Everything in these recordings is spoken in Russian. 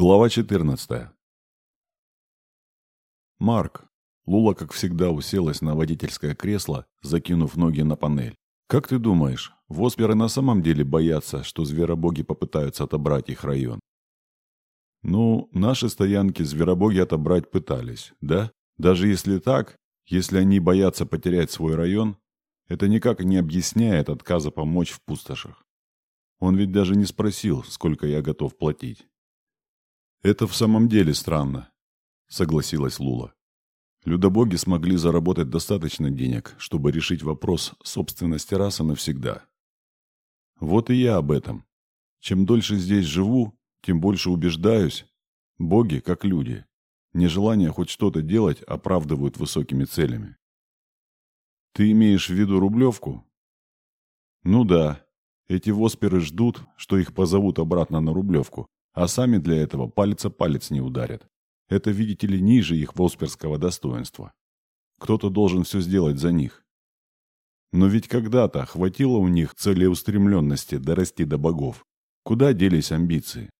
Глава 14. Марк. Лула, как всегда, уселась на водительское кресло, закинув ноги на панель. «Как ты думаешь, восперы на самом деле боятся, что зверобоги попытаются отобрать их район?» «Ну, наши стоянки зверобоги отобрать пытались, да? Даже если так, если они боятся потерять свой район, это никак не объясняет отказа помочь в пустошах. Он ведь даже не спросил, сколько я готов платить. «Это в самом деле странно», — согласилась Лула. Людобоги смогли заработать достаточно денег, чтобы решить вопрос собственности расы навсегда. Вот и я об этом. Чем дольше здесь живу, тем больше убеждаюсь. Боги, как люди, нежелание хоть что-то делать оправдывают высокими целями. Ты имеешь в виду Рублевку? Ну да. Эти восперы ждут, что их позовут обратно на Рублевку, а сами для этого палец о палец не ударят. Это, видите ли, ниже их волсперского достоинства. Кто-то должен все сделать за них. Но ведь когда-то хватило у них целеустремленности дорасти до богов. Куда делись амбиции?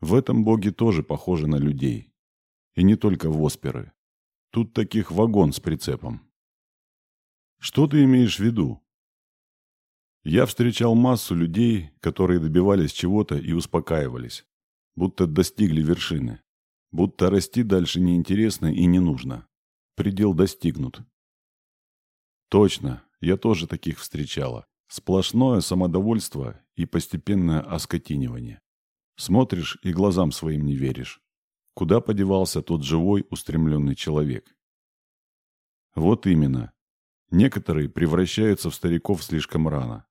В этом боги тоже похожи на людей. И не только восперы. Тут таких вагон с прицепом. Что ты имеешь в виду? Я встречал массу людей, которые добивались чего-то и успокаивались, будто достигли вершины, будто расти дальше неинтересно и не нужно. Предел достигнут. Точно, я тоже таких встречала. Сплошное самодовольство и постепенное оскотинивание. Смотришь и глазам своим не веришь. Куда подевался тот живой, устремленный человек? Вот именно. Некоторые превращаются в стариков слишком рано.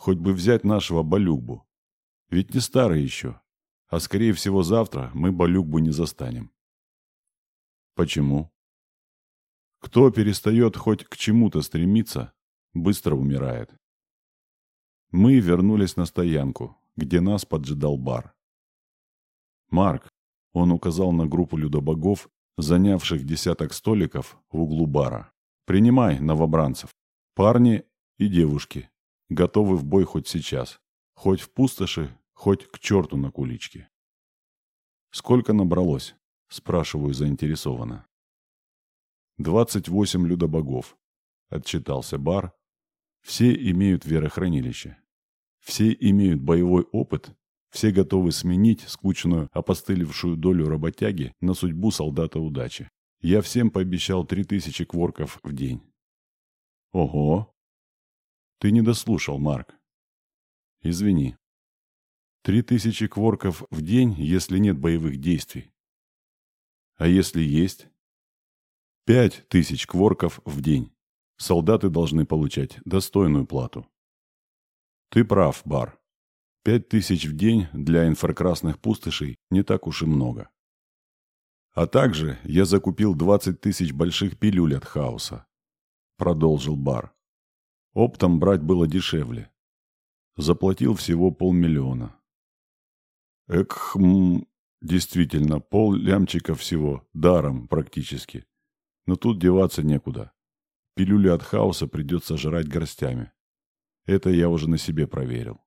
Хоть бы взять нашего Балюгбу. Ведь не старый еще. А скорее всего завтра мы Балюгбу не застанем. Почему? Кто перестает хоть к чему-то стремиться, быстро умирает. Мы вернулись на стоянку, где нас поджидал бар. Марк, он указал на группу людобогов, занявших десяток столиков в углу бара. Принимай новобранцев, парни и девушки, готовы в бой хоть сейчас, хоть в пустоши, хоть к черту на куличке. «Сколько набралось?» – спрашиваю заинтересованно. «Двадцать восемь людобогов», – отчитался бар. «Все имеют верохранилище. Все имеют боевой опыт, все готовы сменить скучную, опостылевшую долю работяги на судьбу солдата удачи. Я всем пообещал три тысячи кворков в день». «Ого!» Ты не дослушал, Марк. Извини. Три тысячи кворков в день, если нет боевых действий. А если есть? Пять тысяч кворков в день. Солдаты должны получать достойную плату. Ты прав, Бар. Пять тысяч в день для инфракрасных пустошей не так уж и много. А также я закупил двадцать тысяч больших пилюль от хаоса. Продолжил Бар. Оптом брать было дешевле. Заплатил всего полмиллиона. Экхм, действительно, пол лямчика всего, даром практически. Но тут деваться некуда. Пилюли от хаоса придется жрать горстями. Это я уже на себе проверил.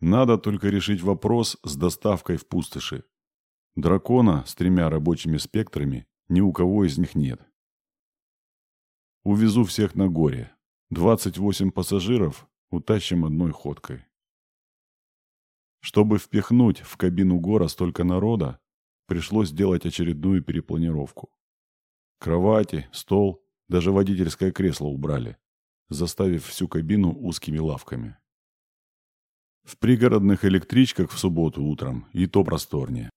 Надо только решить вопрос с доставкой в пустоши. Дракона с тремя рабочими спектрами ни у кого из них нет. Увезу всех на горе. 28 пассажиров утащим одной ходкой. Чтобы впихнуть в кабину гора столько народа, пришлось сделать очередную перепланировку. Кровати, стол, даже водительское кресло убрали, заставив всю кабину узкими лавками. В пригородных электричках в субботу утром и то просторнее.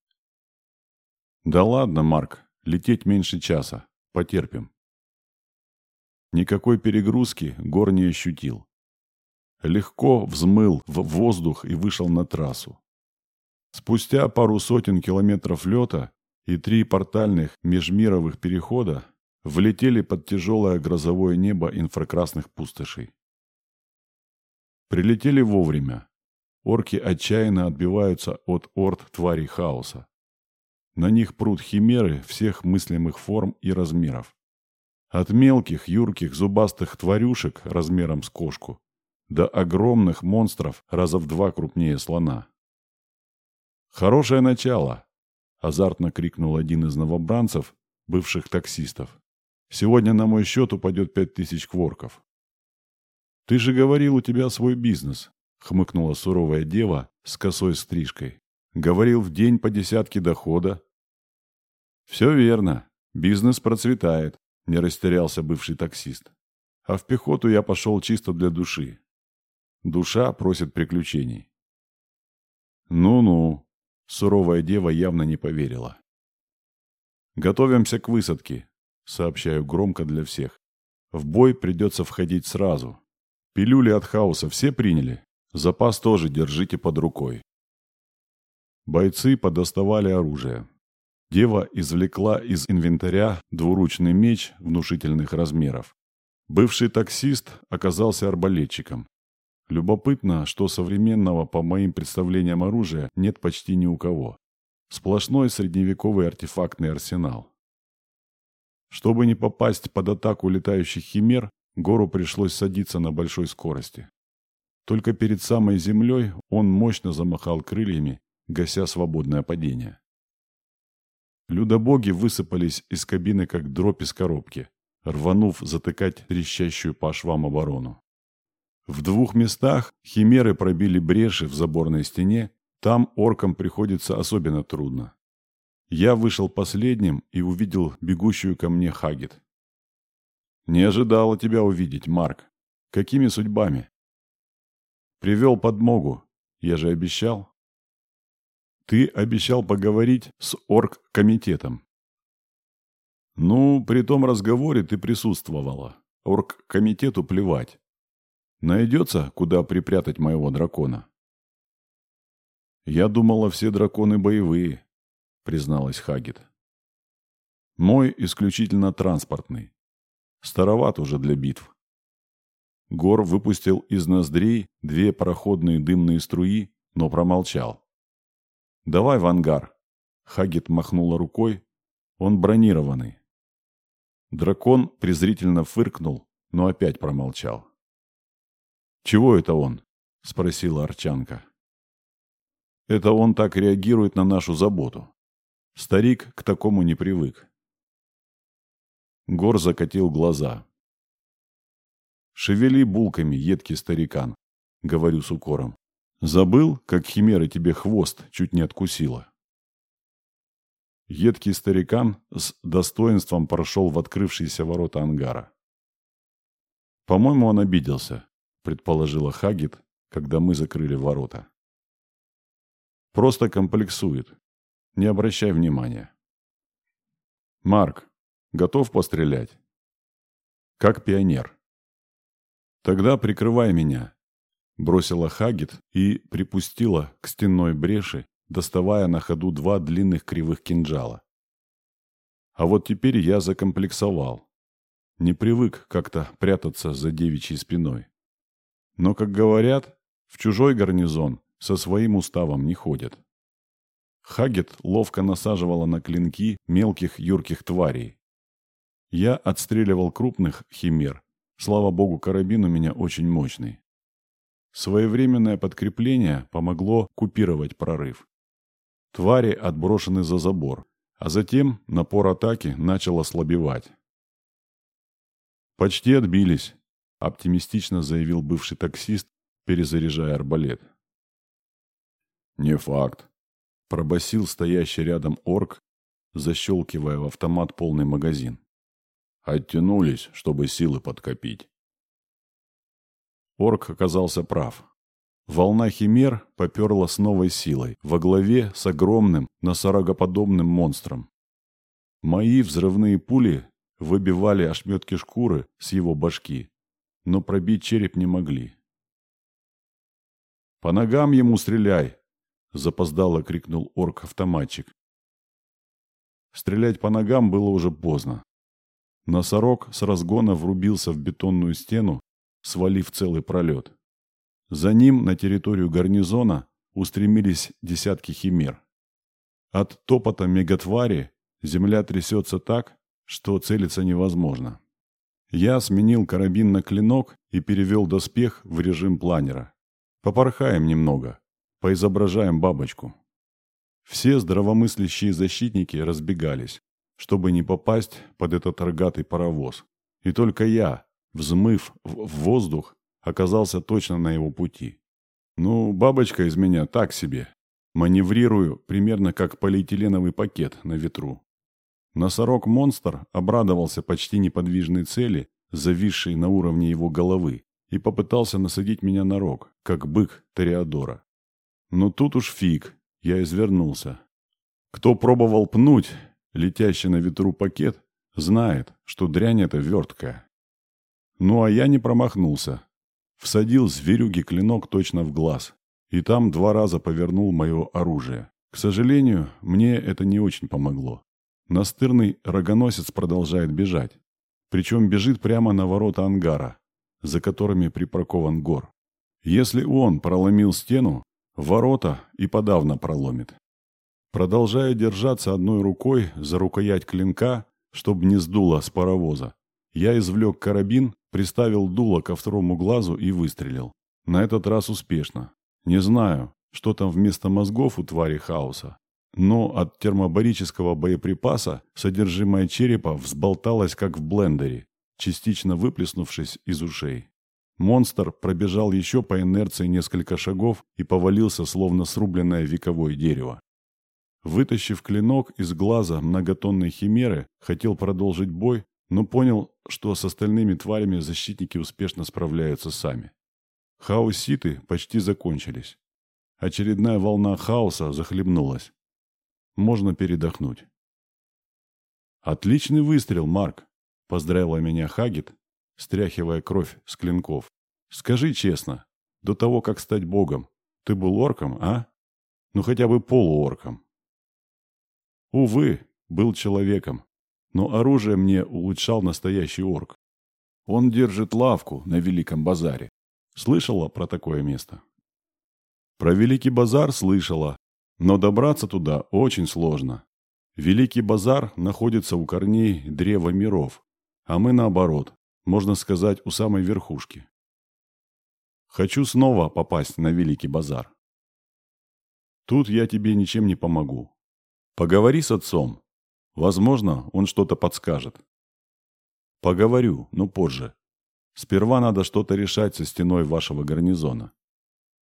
Да ладно, Марк, лететь меньше часа, потерпим. Никакой перегрузки Гор не ощутил. Легко взмыл в воздух и вышел на трассу. Спустя пару сотен километров лета и три портальных межмировых перехода влетели под тяжелое грозовое небо инфракрасных пустошей. Прилетели вовремя. Орки отчаянно отбиваются от орд тварей хаоса. На них прут химеры всех мыслимых форм и размеров. От мелких, юрких, зубастых тварюшек размером с кошку до огромных монстров раза в два крупнее слона. «Хорошее начало!» – азартно крикнул один из новобранцев, бывших таксистов. «Сегодня на мой счет упадет пять тысяч кворков». «Ты же говорил, у тебя свой бизнес», – хмыкнула суровая дева с косой стрижкой. «Говорил, в день по десятке дохода». «Все верно. Бизнес процветает», – не растерялся бывший таксист. «А в пехоту я пошел чисто для души. Душа просит приключений». «Ну-ну», – суровая дева явно не поверила. «Готовимся к высадке», – сообщаю громко для всех. «В бой придется входить сразу, Пилюли от хаоса все приняли? Запас тоже держите под рукой. Бойцы подоставали оружие. Дева извлекла из инвентаря двуручный меч внушительных размеров. Бывший таксист оказался арбалетчиком. Любопытно, что современного, по моим представлениям, оружия нет почти ни у кого. Сплошной средневековый артефактный арсенал. Чтобы не попасть под атаку летающих химер, Гору пришлось садиться на большой скорости. Только перед самой землей он мощно замахал крыльями, гася свободное падение. Людобоги высыпались из кабины, как дробь из коробки, рванув затыкать трещащую по швам оборону. В двух местах химеры пробили бреши в заборной стене, там оркам приходится особенно трудно. Я вышел последним и увидел бегущую ко мне Хагит. Не ожидала тебя увидеть, Марк. Какими судьбами? Привел подмогу. Я же обещал. Ты обещал поговорить с оргкомитетом. Ну, при том разговоре ты присутствовала. Оргкомитету плевать. Найдется, куда припрятать моего дракона. Я думала, все драконы боевые, призналась Хагит. Мой исключительно транспортный. Староват уже для битв. Гор выпустил из ноздрей две проходные дымные струи, но промолчал. «Давай в ангар!» Хагит махнула рукой. «Он бронированный». Дракон презрительно фыркнул, но опять промолчал. «Чего это он?» – спросила Арчанка. «Это он так реагирует на нашу заботу. Старик к такому не привык. Гор закатил глаза. «Шевели булками, едкий старикан», — говорю с укором. «Забыл, как химера тебе хвост чуть не откусила?» Едкий старикан с достоинством прошел в открывшиеся ворота ангара. «По-моему, он обиделся», — предположила Хагит, когда мы закрыли ворота. «Просто комплексует. Не обращай внимания». «Марк, Готов пострелять? Как пионер. Тогда прикрывай меня. Бросила Хагит и припустила к стенной бреши, доставая на ходу два длинных кривых кинжала. А вот теперь я закомплексовал. Не привык как-то прятаться за девичьей спиной. Но, как говорят, в чужой гарнизон со своим уставом не ходят. Хагет ловко насаживала на клинки мелких юрких тварей, я отстреливал крупных химер. Слава богу, карабин у меня очень мощный. Своевременное подкрепление помогло купировать прорыв. Твари отброшены за забор, а затем напор атаки начал ослабевать. «Почти отбились», – оптимистично заявил бывший таксист, перезаряжая арбалет. «Не факт», – пробасил стоящий рядом орк, защелкивая в автомат полный магазин. Оттянулись, чтобы силы подкопить. Орк оказался прав. Волна химер поперла с новой силой, во главе с огромным носорогоподобным монстром. Мои взрывные пули выбивали ошметки шкуры с его башки, но пробить череп не могли. «По ногам ему стреляй!» – запоздало крикнул орк-автоматчик. Стрелять по ногам было уже поздно. Носорог с разгона врубился в бетонную стену, свалив целый пролет. За ним на территорию гарнизона устремились десятки химер. От топота мегатвари земля трясется так, что целиться невозможно. Я сменил карабин на клинок и перевел доспех в режим планера. Попорхаем немного, поизображаем бабочку. Все здравомыслящие защитники разбегались, чтобы не попасть под этот рогатый паровоз. И только я, взмыв в воздух, оказался точно на его пути. Ну, бабочка из меня так себе. Маневрирую примерно как полиэтиленовый пакет на ветру. Носорог-монстр обрадовался почти неподвижной цели, зависшей на уровне его головы, и попытался насадить меня на рог, как бык Тореадора. Но тут уж фиг, я извернулся. Кто пробовал пнуть летящий на ветру пакет, знает, что дрянь эта верткая. Ну а я не промахнулся. Всадил зверюги клинок точно в глаз, и там два раза повернул мое оружие. К сожалению, мне это не очень помогло. Настырный рогоносец продолжает бежать. Причем бежит прямо на ворота ангара, за которыми припаркован гор. Если он проломил стену, ворота и подавно проломит. Продолжая держаться одной рукой за рукоять клинка, чтобы не сдуло с паровоза, я извлек карабин, приставил дуло ко второму глазу и выстрелил. На этот раз успешно. Не знаю, что там вместо мозгов у твари хаоса, но от термобарического боеприпаса содержимое черепа взболталось, как в блендере, частично выплеснувшись из ушей. Монстр пробежал еще по инерции несколько шагов и повалился, словно срубленное вековое дерево. Вытащив клинок из глаза многотонной химеры, хотел продолжить бой, но понял, что с остальными тварями защитники успешно справляются сами. Хаоситы почти закончились. Очередная волна хаоса захлебнулась. Можно передохнуть. «Отличный выстрел, Марк!» – поздравила меня Хагит, стряхивая кровь с клинков. «Скажи честно, до того, как стать богом, ты был орком, а? Ну хотя бы полуорком». Увы, был человеком, но оружие мне улучшал настоящий орк. Он держит лавку на Великом базаре. Слышала про такое место? Про Великий базар слышала, но добраться туда очень сложно. Великий базар находится у корней древа миров, а мы наоборот, можно сказать, у самой верхушки. Хочу снова попасть на Великий базар. Тут я тебе ничем не помогу. Поговори с отцом. Возможно, он что-то подскажет. Поговорю, но позже. Сперва надо что-то решать со стеной вашего гарнизона.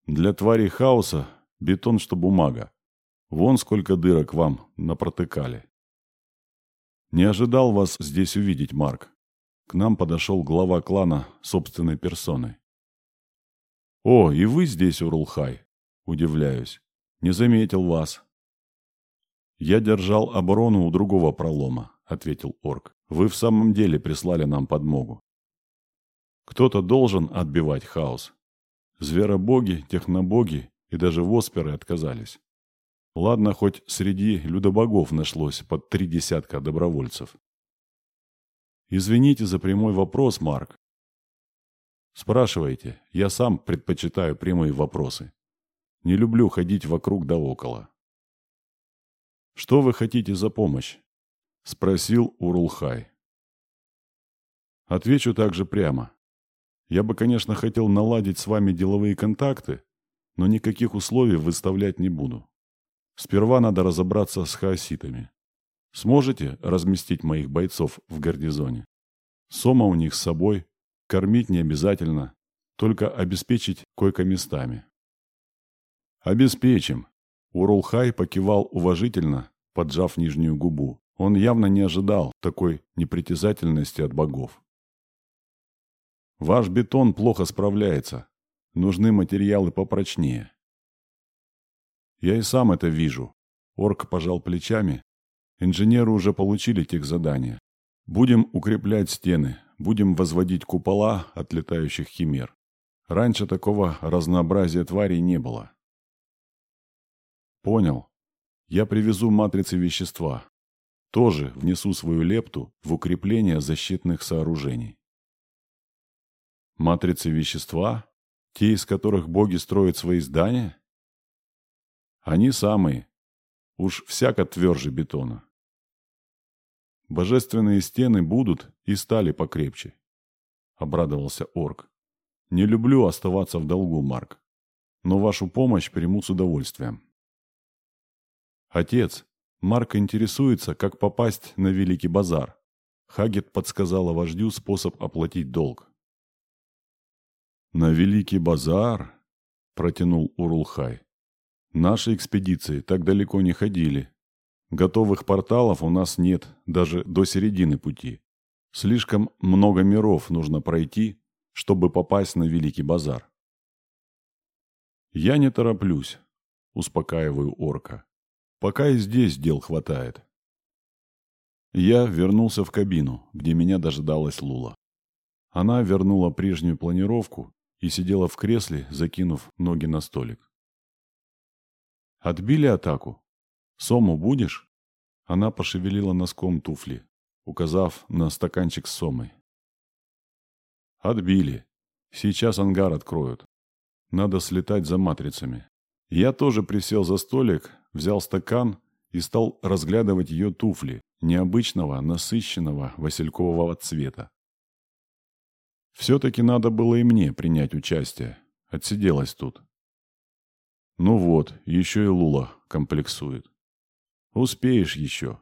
Для тварей хаоса бетон, что бумага. Вон сколько дырок вам напротыкали. Не ожидал вас здесь увидеть, Марк. К нам подошел глава клана собственной персоной. «О, и вы здесь, Урулхай?» Удивляюсь. «Не заметил вас». «Я держал оборону у другого пролома», — ответил орк. «Вы в самом деле прислали нам подмогу. Кто-то должен отбивать хаос. Зверобоги, технобоги и даже восперы отказались. Ладно, хоть среди людобогов нашлось под три десятка добровольцев. Извините за прямой вопрос, Марк. Спрашивайте, я сам предпочитаю прямые вопросы. Не люблю ходить вокруг да около. Что вы хотите за помощь? Спросил Урулхай. Отвечу также прямо. Я бы, конечно, хотел наладить с вами деловые контакты, но никаких условий выставлять не буду. Сперва надо разобраться с хаоситами. Сможете разместить моих бойцов в гарнизоне? Сома у них с собой, кормить не обязательно, только обеспечить койко-местами. Обеспечим. Урулхай покивал уважительно, поджав нижнюю губу. Он явно не ожидал такой непритязательности от богов. Ваш бетон плохо справляется. Нужны материалы попрочнее. Я и сам это вижу. Орк пожал плечами. Инженеры уже получили тех задания. Будем укреплять стены, будем возводить купола от летающих химер. Раньше такого разнообразия тварей не было. Понял. Я привезу матрицы вещества. Тоже внесу свою лепту в укрепление защитных сооружений. Матрицы вещества? Те, из которых боги строят свои здания? Они самые. Уж всяко тверже бетона. Божественные стены будут и стали покрепче. Обрадовался орк. Не люблю оставаться в долгу, Марк. Но вашу помощь приму с удовольствием. «Отец, Марк интересуется, как попасть на Великий базар». Хагет подсказала вождю способ оплатить долг. «На Великий базар?» – протянул Урулхай. «Наши экспедиции так далеко не ходили. Готовых порталов у нас нет даже до середины пути. Слишком много миров нужно пройти, чтобы попасть на Великий базар». «Я не тороплюсь», – успокаиваю орка. «Пока и здесь дел хватает». Я вернулся в кабину, где меня дожидалась Лула. Она вернула прежнюю планировку и сидела в кресле, закинув ноги на столик. «Отбили атаку? Сому будешь?» Она пошевелила носком туфли, указав на стаканчик с сомой. «Отбили. Сейчас ангар откроют. Надо слетать за матрицами». Я тоже присел за столик, взял стакан и стал разглядывать ее туфли, необычного, насыщенного василькового цвета. Все-таки надо было и мне принять участие. Отсиделась тут. Ну вот, еще и Лула комплексует. Успеешь еще.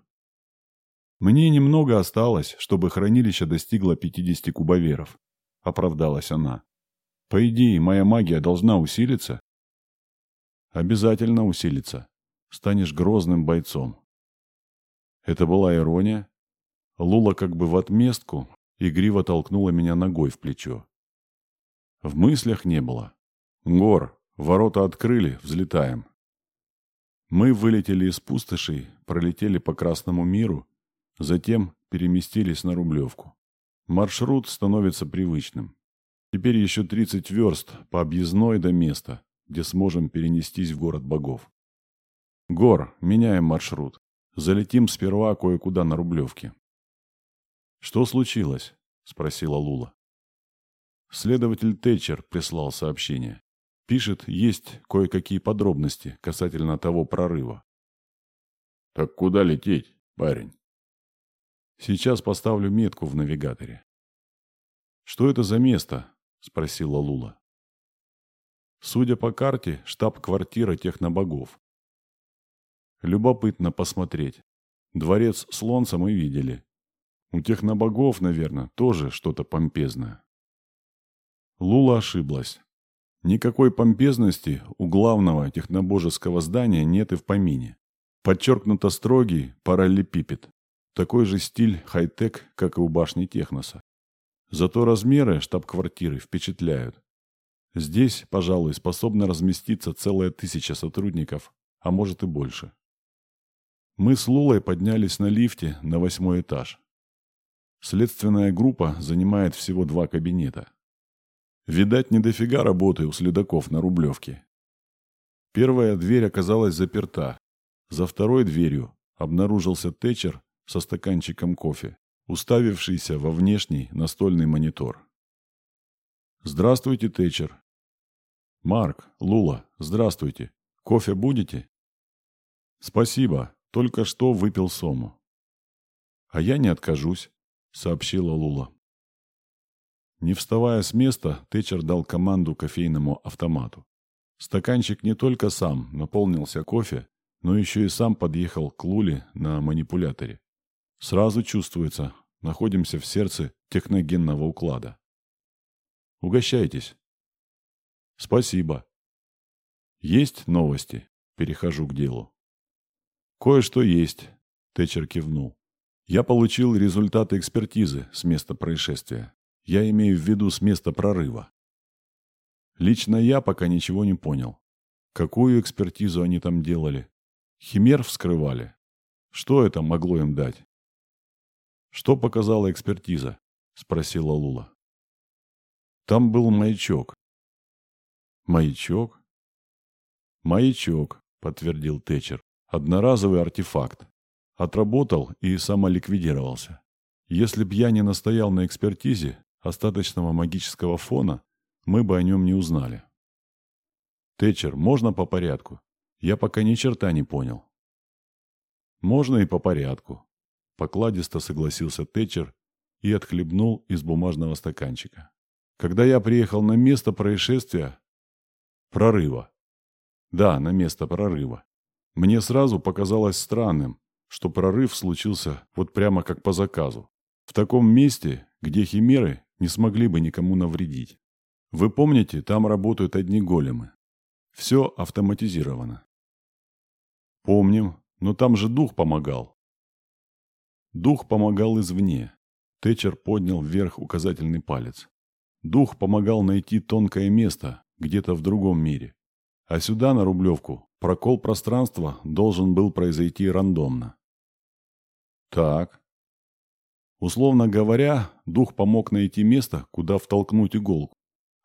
Мне немного осталось, чтобы хранилище достигло 50 кубоверов. Оправдалась она. По идее, моя магия должна усилиться. Обязательно усилится. Станешь грозным бойцом. Это была ирония. Лула как бы в отместку игриво толкнула меня ногой в плечо. В мыслях не было. Гор, ворота открыли, взлетаем. Мы вылетели из пустошей, пролетели по Красному миру, затем переместились на Рублевку. Маршрут становится привычным. Теперь еще 30 верст по объездной до места, где сможем перенестись в город богов. Гор, меняем маршрут. Залетим сперва кое-куда на Рублевке. «Что случилось?» – спросила Лула. Следователь Тэтчер прислал сообщение. Пишет, есть кое-какие подробности касательно того прорыва. «Так куда лететь, парень?» «Сейчас поставлю метку в навигаторе». «Что это за место?» – спросила Лула. Судя по карте, штаб-квартира технобогов. Любопытно посмотреть. Дворец Слонца мы видели. У технобогов, наверное, тоже что-то помпезное. Лула ошиблась. Никакой помпезности у главного технобожеского здания нет и в помине. Подчеркнуто строгий параллелепипед. Такой же стиль хай-тек, как и у башни Техноса. Зато размеры штаб-квартиры впечатляют. Здесь, пожалуй, способна разместиться целая тысяча сотрудников, а может и больше. Мы с Лулой поднялись на лифте на восьмой этаж. Следственная группа занимает всего два кабинета. Видать, не дофига работы у следаков на Рублевке. Первая дверь оказалась заперта. За второй дверью обнаружился Тэтчер со стаканчиком кофе, уставившийся во внешний настольный монитор. «Здравствуйте, Тэтчер». «Марк, Лула, здравствуйте. Кофе будете?» «Спасибо. Только что выпил сому. А я не откажусь, сообщила Лула. Не вставая с места, Тэтчер дал команду кофейному автомату. Стаканчик не только сам наполнился кофе, но еще и сам подъехал к Луле на манипуляторе. Сразу чувствуется, находимся в сердце техногенного уклада. Угощайтесь. Спасибо. Есть новости? Перехожу к делу. «Кое-что есть», – Тэтчер кивнул. «Я получил результаты экспертизы с места происшествия. Я имею в виду с места прорыва. Лично я пока ничего не понял. Какую экспертизу они там делали? Химер вскрывали? Что это могло им дать?» «Что показала экспертиза?» – спросила Лула. «Там был маячок». «Маячок?» «Маячок», – подтвердил Тэтчер. Одноразовый артефакт. Отработал и самоликвидировался. Если б я не настоял на экспертизе остаточного магического фона, мы бы о нем не узнали. Тэтчер, можно по порядку? Я пока ни черта не понял. Можно и по порядку. Покладисто согласился Тэтчер и отхлебнул из бумажного стаканчика. Когда я приехал на место происшествия... Прорыва. Да, на место прорыва. Мне сразу показалось странным, что прорыв случился вот прямо как по заказу. В таком месте, где химеры не смогли бы никому навредить. Вы помните, там работают одни големы. Все автоматизировано. Помним, но там же дух помогал. Дух помогал извне. Тэтчер поднял вверх указательный палец. Дух помогал найти тонкое место где-то в другом мире. А сюда, на Рублевку, прокол пространства должен был произойти рандомно. Так. Условно говоря, дух помог найти место, куда втолкнуть иголку.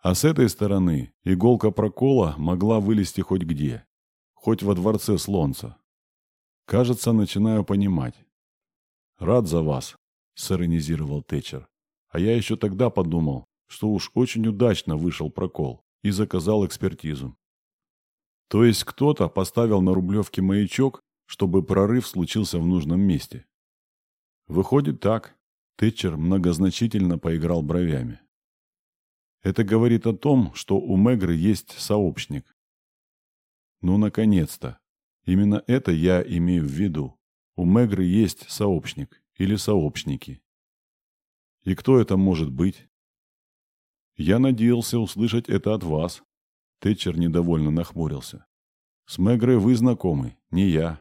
А с этой стороны иголка прокола могла вылезти хоть где. Хоть во дворце Слонца. Кажется, начинаю понимать. Рад за вас, сиронизировал Тэтчер. А я еще тогда подумал, что уж очень удачно вышел прокол и заказал экспертизу. То есть кто-то поставил на Рублевке маячок, чтобы прорыв случился в нужном месте. Выходит так. Тэтчер многозначительно поиграл бровями. Это говорит о том, что у Мегры есть сообщник. Ну, наконец-то. Именно это я имею в виду. У Мегры есть сообщник или сообщники. И кто это может быть? Я надеялся услышать это от вас. Тэтчер недовольно нахмурился. С Мегрой вы знакомы, не я.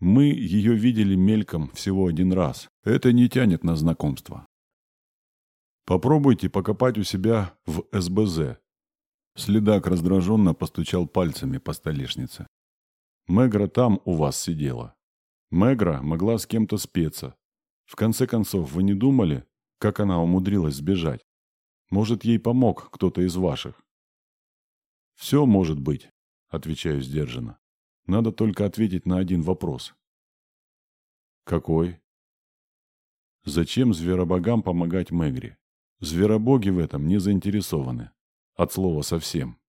Мы ее видели мельком всего один раз. Это не тянет на знакомство. Попробуйте покопать у себя в СБЗ. Следак раздраженно постучал пальцами по столешнице. Мегра там у вас сидела. Мегра могла с кем-то спеться. В конце концов, вы не думали, как она умудрилась сбежать? Может, ей помог кто-то из ваших? Все может быть, отвечаю сдержанно. Надо только ответить на один вопрос. Какой? Зачем зверобогам помогать Мегре? Зверобоги в этом не заинтересованы. От слова совсем.